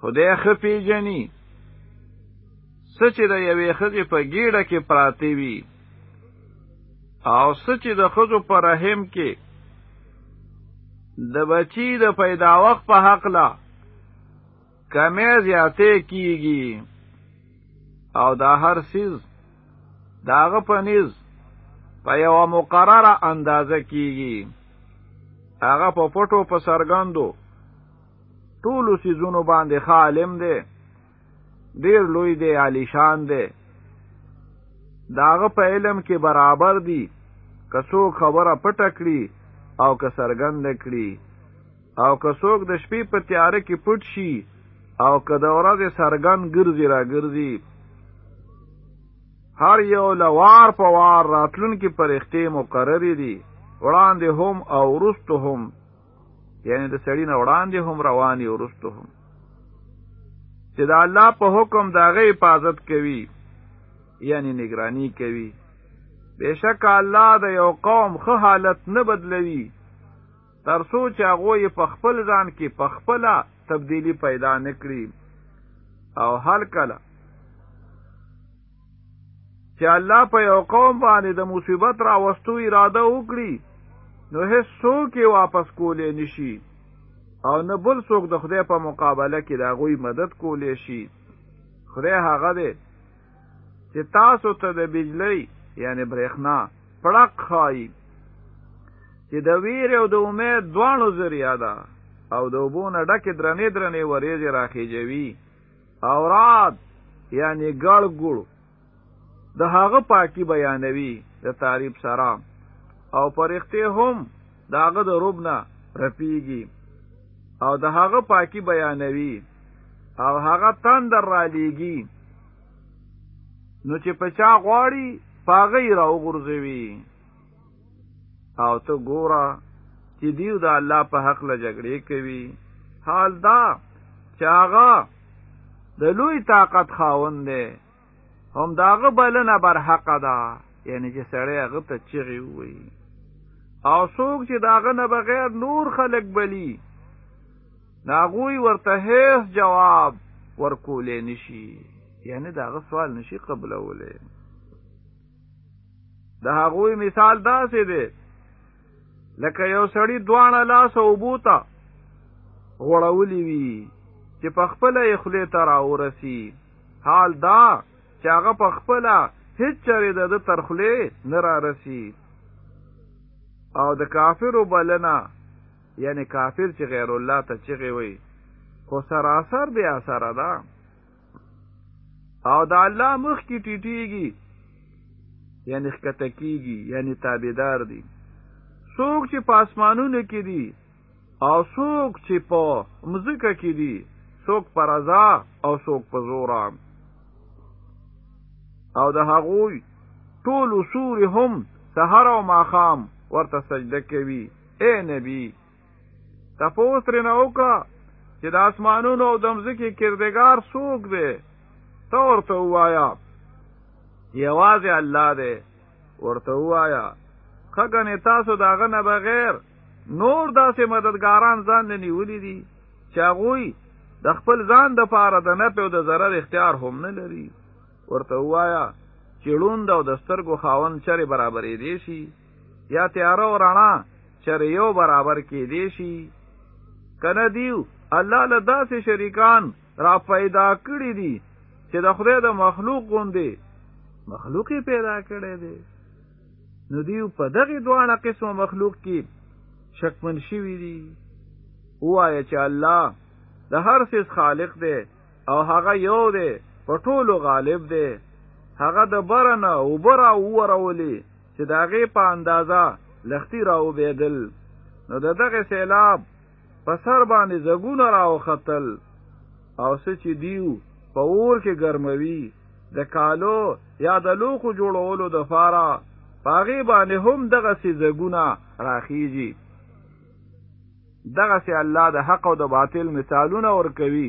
خدای خپې جنی سچ د یوې خزې په ګیړه کې پراتی وي او سچ د خزو په رحم کې د بچی د پیدا وخت په حق لا کمې زیاتې کیږي او دا هر سیز داغه پنیز په یو مقرره اندازه کیږي هغه په پټو په سرګندو ټولو سیزونو باندې ښه عالم دی ډیر لوی دی عالیشان دی داغه په علم کې برابر دی که څوک خبره پټه کړي او که څرګنده کړي او که څوک د شپې په تیاره کې پټ شي او که د ورځې څرګند ګرځي را ګرځي هر یو لوار په وار راتلونکي پرښتې مقررې دي وړاندې هم او وروسته هم یعنی د سړی نه وړاندې هم رواني او رستو هم چې د الله په حکم د هغه حفاظت کوي یعنی نگرانی کوي بشک الله د یو قوم خه حالت نه بدلوي تر څو چې هغه یې په خپل ځان کې په خپل تبدیلی پیدا نکړي او هر کله چې الله په یو قوم باندې د مصیبت را وستو اراده وکړي نو هیڅ څوک یې واپس کولې نشي او نه بل څوک د خدای په مقابله کې د هغوی مدد کولې شي خدای هغه دی چې تاسو ته د بجلی یعنی برېښنا پړق خایي چې د ویر او د امید دواړو ذریعہ ده او د وبونه ډکه درنې درنې وریځې راخېجوي اوراد یعنی ګړ ګړ د هغه پاکی بیانوي د تعریب سره او پرخته هم داغه د ربنا رپیږي او د هغه پاکی بیانوي او هغه تندر را لیږي نو چې پچا غواړي پاغی را وغورځوي او ته ګوره چې دیو د الله په حق له جګړې کوي حال دا چې هغه د لوی طاقت خاوند دی هم داغه بلنه بر حق ده یعنی چې سړی هغه ته چغي وي او څوک چې داغه نه بغیر نور خلق بلی ناغوی ورته هیڅ جواب ورکولې نشي یعنی داغه سوال نشي قبلولې د هغوی مثال داسې دی لکه یو سړی دواړه لاس او بوته غړولې وي چې په خپل یې خلې ته راورسی حال دا چې هغه په خپل هیڅ چره د تر خلې نه را رسی او د کافرو بلنه یعنی کافر چې غیر الله ته چغي وي خو سراسر بیا سره ده او د الله مخ کې ټیټیږي یعنی ښکته کیږي یعنی تابعدار دي څوک چې په اسمانونو کې دي او څوک چې په مزکه کې دي څوک پر رضا او څوک په زور او د هغوی ټول سور هم سحر او ماخام ورته سجده کوي اے نبی تپوس ترې نه وکړه چې د اسمانونو او دمځکې کردګار څوک دی ته ورته وایا یوازې الله دی ورته وایا خګنې تاسو داغه نه بغیر نور داسې مددګاران ځان نه نیولې دي چې هغوی د خپل ځان د پاره د نفع او د ضرر اختیار هم نه لري ورته وایا چې ړوند او د سترګو خاون چرې برابرې دي شي یا تیار او رڼا چر یو برابر کې دی شي کنه دیو الله له داسې شریکان را پیدا کړی دي چې د خدای د مخلوق غوندې مخلوق پیدا کړی دی نو دیو په دغه دواړه قسمه مخلوق کې شکمن شوی دی وایا چې الله د هر څه خالق دی او هغه یو دی په ټولو غالب دی هغه د برنه او برا وورولې چې د هغې په اندازه لختی راوبېدل نو د دغه سیلاب په سر باندې زګونه راوختل او څه چې دیو په اور کې ګرموي د کالو یا د لوخو جوړولو د فاره پاغي باندې هم دغه سي زګونه راخیږي دغه سي الله د حق او د باطل مثالونه ور کوي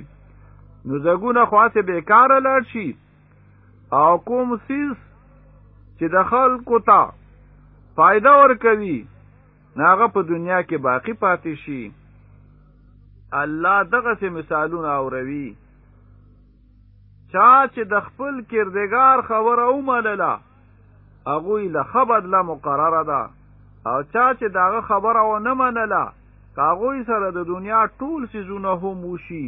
نو زګونه خاصه بیکاره لاړ شي او کوم سیس چې د خلکو ته فائدہ ورکوي ناغه په دنیا کې باقی پاتې شي الله دغه سه مثالونه اوروي چا چې د خپل کردګار خبره ومنله هغه له خبر له مقرره ده او چا چې داغه خبره و نه منله کاغوی سره د دنیا ټول سيزونه هم وشي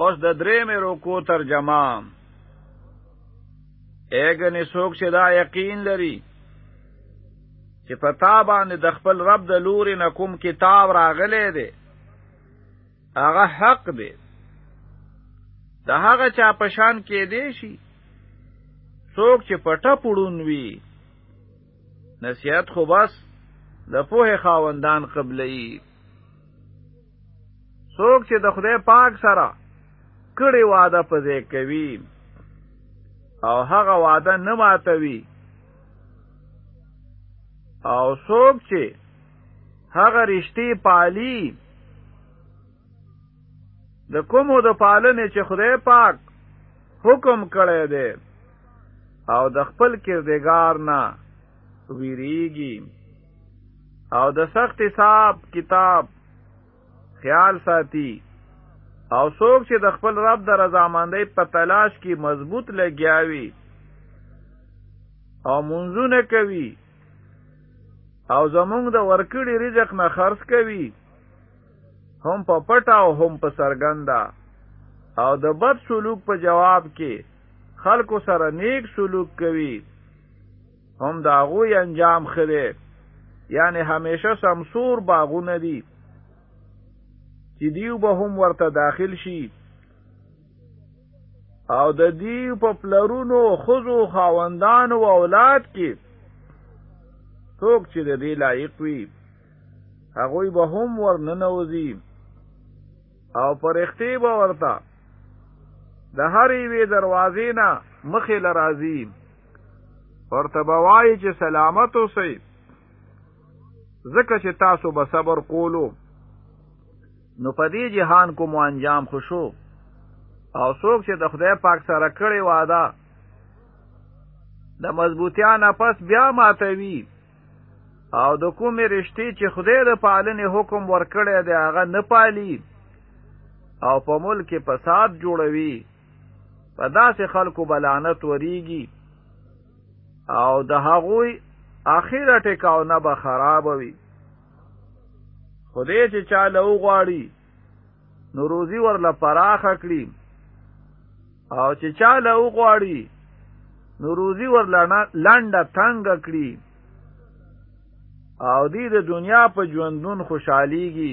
اوس د درې مې روکو ترجمه اګنې څوک چې دا یقین لري چې په تا باندې د خپل رب د لوري نه کوم کتاب راغلی دی هغه حق دی د هغه چا پشان کې دی شي څوک چې پټه پړون وي نصیحت خو بس د پوهې خاوندان قبلې څوک چې د خدای پاک سره کړي وعده په ځای کوي او هغه وعده نه ماتوي او څوک چې هغه رښتې پالي د کومو د پالنې چې خدای پاک حکم کړی دی او د خپل کردګار نه ویریږي او د سخت حساب کتاب خیال ساتي او څوک چې د خپل رب د رضامندۍ په تلاش کې مضبوط لګیاوي او منځونه کوي او زمونږ د ورکړي رزق نه خرڅ کوي هم په پټه او هم په سرګنده او د بد سلوک په جواب کې خلکو سره نیک سلوک کوي هم د هغوی انجام ښه دی یعنې همیشه سمسور باغونه دي چې دیو به هم ورته داخل شي او د دیو په پلرونو خزو خاوندان او اولاد کې څوک چې د دې لایق وي هغوی به هم ورننوځي او پرښتې به ورته د هرې وی دروازې نه مخې لرازي ورته بوای چې سلامت اوسئ ځکه چې تاسو به صبر کولو نو په دې جهان کو مو انجام خوشو او څوک چې د خدای پاک سره کړی وعده د مضبوطیا نه پس بیا ماتوي او د کومې رشتې چې خدای د پالنې حکم ورکړی دی هغه نه پالي او په ملک فساد جوړوي په داسې خلکو به لعنت وریږي او د هغوی اخیره ټکاونه به خراب وي خو دې چې چا له وغواړي نو روزي ورله پراخه کړي او چې چا له وغواړي نو روزي ورله لنډه تنګه کړي او دې د دنیا په ژوندون خوشحاليږي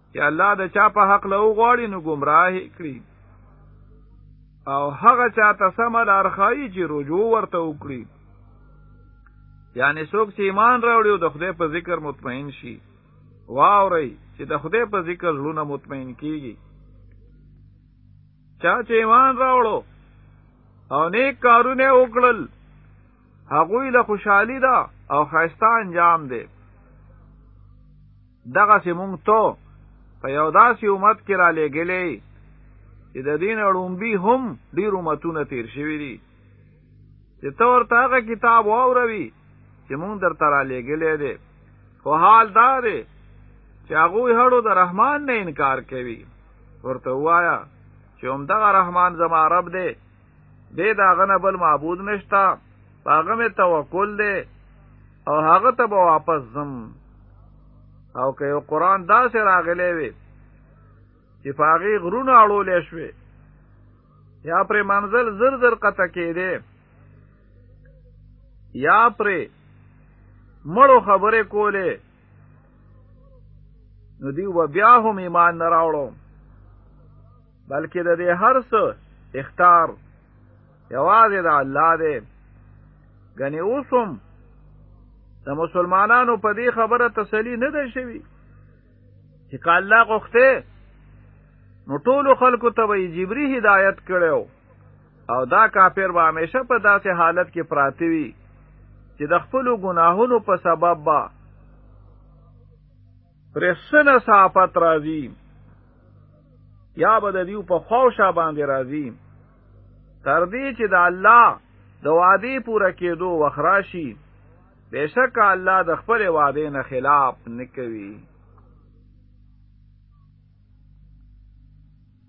یا الله د چا په حق له غواړي نو گمراه کړي او هغه چا ته سم لار خایي چې رجوع ورته وکړي یعنی څوک چې ایمان راوړي او د خدای په ذکر مطمئن شي واوري چې د خدای په ذکر زړونه مطمئن کیږي چا چې ایمان راوړو او نیک کارونه وکړل هغوی له خوشحالی ده او خیسته انجام ده دغه سیمونګ تو په یو داسې امت کې را لېګلې چې د دین اړومبي هم ډیر امتونه تیر شوی دي چې ته ورته هغه کتاب واوروي چې مونږ درته را لېګلې دی خو حال دا دی چې هغه هړو د رحمان نه انکار کوي ورته وایا چې هم دغه رحمان زما رب دی دې دا غنه بل معبود نشتا هغه می توکل دی او هغه ته به واپس زم او که یو قران داسې راغلی وي چې پاغي غرونه اړولې شوي یا پر منزل زر زر قطع کېده یا پر مړو خبرې کولې نو دی و بیا هم ایمان نه راوړو بلکې د دې هر څه اختار یوازې د الله دی ګنې اوس هم د مسلمانانو په دې خبره تسلی نه ده شوي چې که الله غوښته نو ټولو خلکو ته به جبري هدایت کړی او دا کافر به همیشه په داسې حالت کې پراته وي چې د خپلو ګناهونو په سبب به رسنه صحافت راځي یا به د دیو په خوشا باندې راځي تر دې چې د الله د وعده پوره کېدو وخراشي بشک الله د خپل وعده نه خلاف نکوي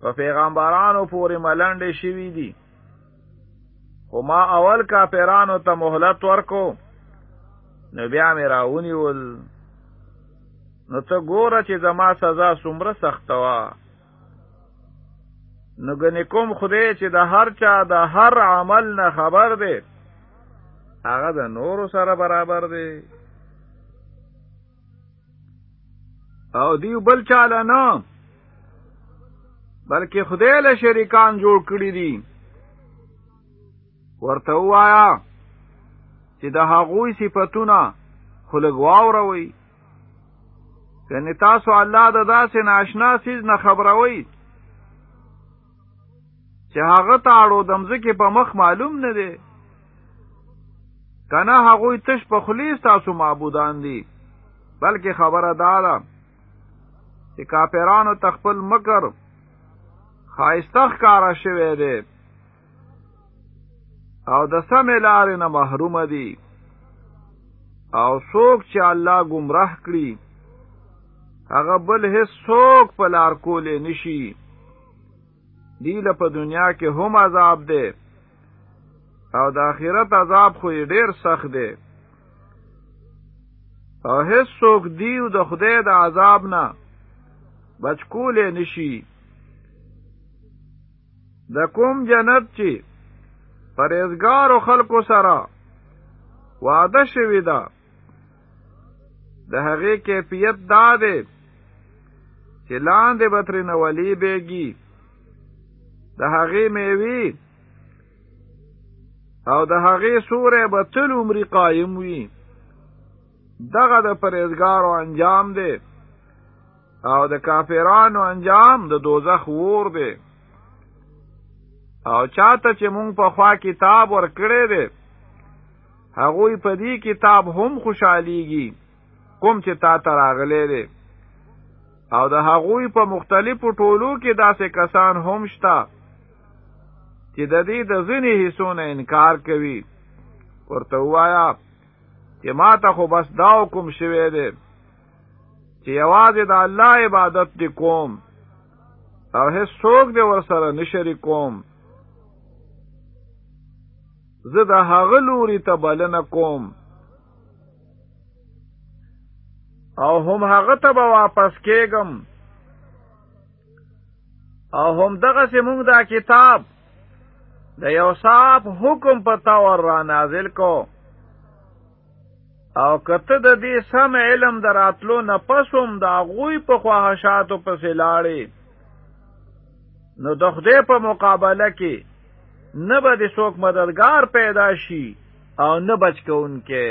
په پیغمبرانو پورې ملنډې شوي دي خو ما اول کافرانو ته مهلت ورکو نو بیا مې راونیول نو ته ګوره چې زما سزا څومره سخته وه نو ګنې کوم خدای چې د هر چا د هر عمل نه خبر دی هغه د نورو سره برابر دی او دیو بل چاله نه بلکې خدای له شریکان جوړ کړی دي ورته وایا چې د هغوی صفاتونه خلګ واوروي کنه تاسو الله د داسې ناشنا سیز نه خبروي چې هغه ته اړو د مځکې په مخ معلوم نه دی کنه هغوی تش په خلی ستاسو معبودان دي بلکې خبره دا ده چې کاپیرانو تخپل مکر خایسته ښکارا شوی دی او د سمې لارې نه محروم دي او څوک چې الله گمراه کړي هغه بل هیڅ څوک په لار کولې نشي دی له په دنیا کې هم عذاب دی او د آخرت عذاب خو یې ډیر سخت دی او هیڅ څوک دیو د خدای د عذاب نه بچ کولې نشي د کوم جنت چې پرېزګارو خلکو سره وعده شوې ده د هغه کیفیت دا دی چې لاندې به ترې نه ولی بېږي د هغې میوي او د هغې سوری به تل عمري قایم وي دغه د پرېزګارو انجام دی او د کافرانو انجام د دوزخ ور دی او چاته چې مونږ په خوا کتاب ورکړی دی هغوی په دې کتاب هم خوشحالیږي کوم چې تا ته راغلی دی او د هغوی په مختلفو ټولو کې داسې کسان هم شته چې د دې د ځینې حصو نه انکار کوي ورته وایا چې ما ته خو بس دا حکم شوی دی چې یوازې د الله عبادت دی کوم او هیڅ څوک دی ورسره نه شریکوم کوم زه د هغه لوري ته بلنه کوم او هم هغه ته به واپس کېږم او هم دغه سیمونږ دا کتاب د یو صاحب حکم په تور را نازل کو او کته د دې سم علم دراتلو نه پسوم د غوی په خواهشاتو پسې لاړې نو د خدای په مقابله کې نه به د څوک مددگار پیدا شي او نه بچکونکې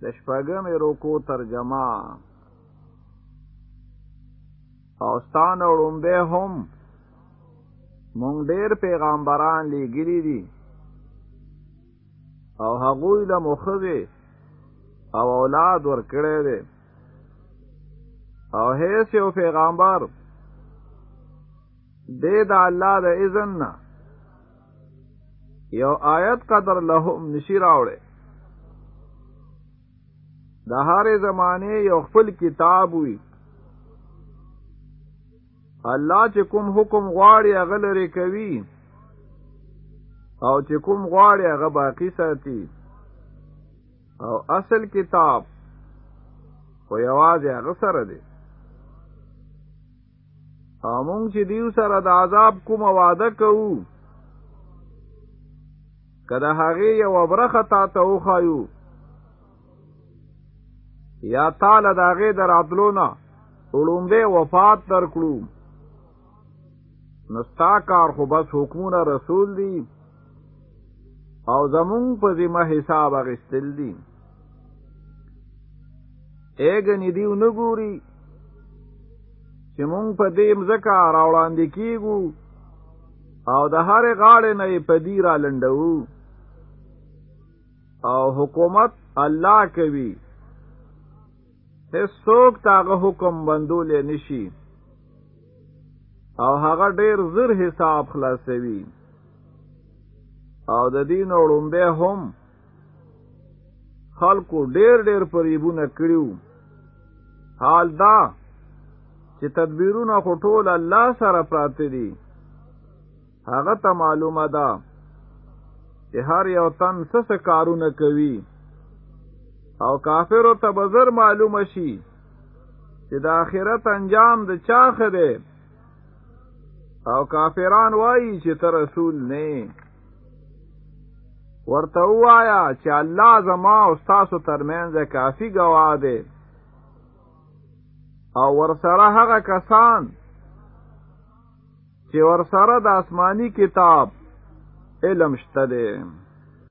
د شپږمې رکو ترجمه او ستان وړومبه هم مونږ ډیر پیغمبران لیګلی دي او هغوی له مخغه او اولاد ورکړی دی او هیڅ یو پیغمبر دې د الله د اذن نه یو آیت قدر لهم نشی راوړي د هر زمانه یو خپل کتاب وي الله چې کوم حکم غواړي هغه لري کوي او چې کوم غواړي هغه باقی ساتي او اصل کتاب خو یوازې هغه سره دی او مونږ چې دیو سره د عذاب کوم وعده کوو که د هغې یوه برخه تا ته وښایو یا تا له د هغې د راتلو نه وړومبی وفات در کړو نو ستا کار خو بس حکمونه رسول دي او زمونږ په ذمه حساب اغستل دي اګنې دیو نه ګوري چې مونږ په دې مزکه راوړاندې کیګو او د هر غاړې نه په دی را لندو او حکومت الله کوي هیڅوک تاغه حکم بندول نشي او هغه ډیر زر حساب خلاصوي او د دین اړومبه هم خلکو ډیر ډیر پریبونه کړیو حال دا چې تدبیرونه خو ټول الله سره پراته دي هغه ته معلومه ده چې هر یو تن څه څه کارونه کوي او کافرو ته به زر معلومه شي چې د آخرت انجام د چا ښه دی او کافران وایي چې ته رسول نه ورته وایا چې الله زما او تاسو ترمنځ کافی گواه دی او ورسره هغه کسان چې ورسره د آسماني کتاب علم شته دی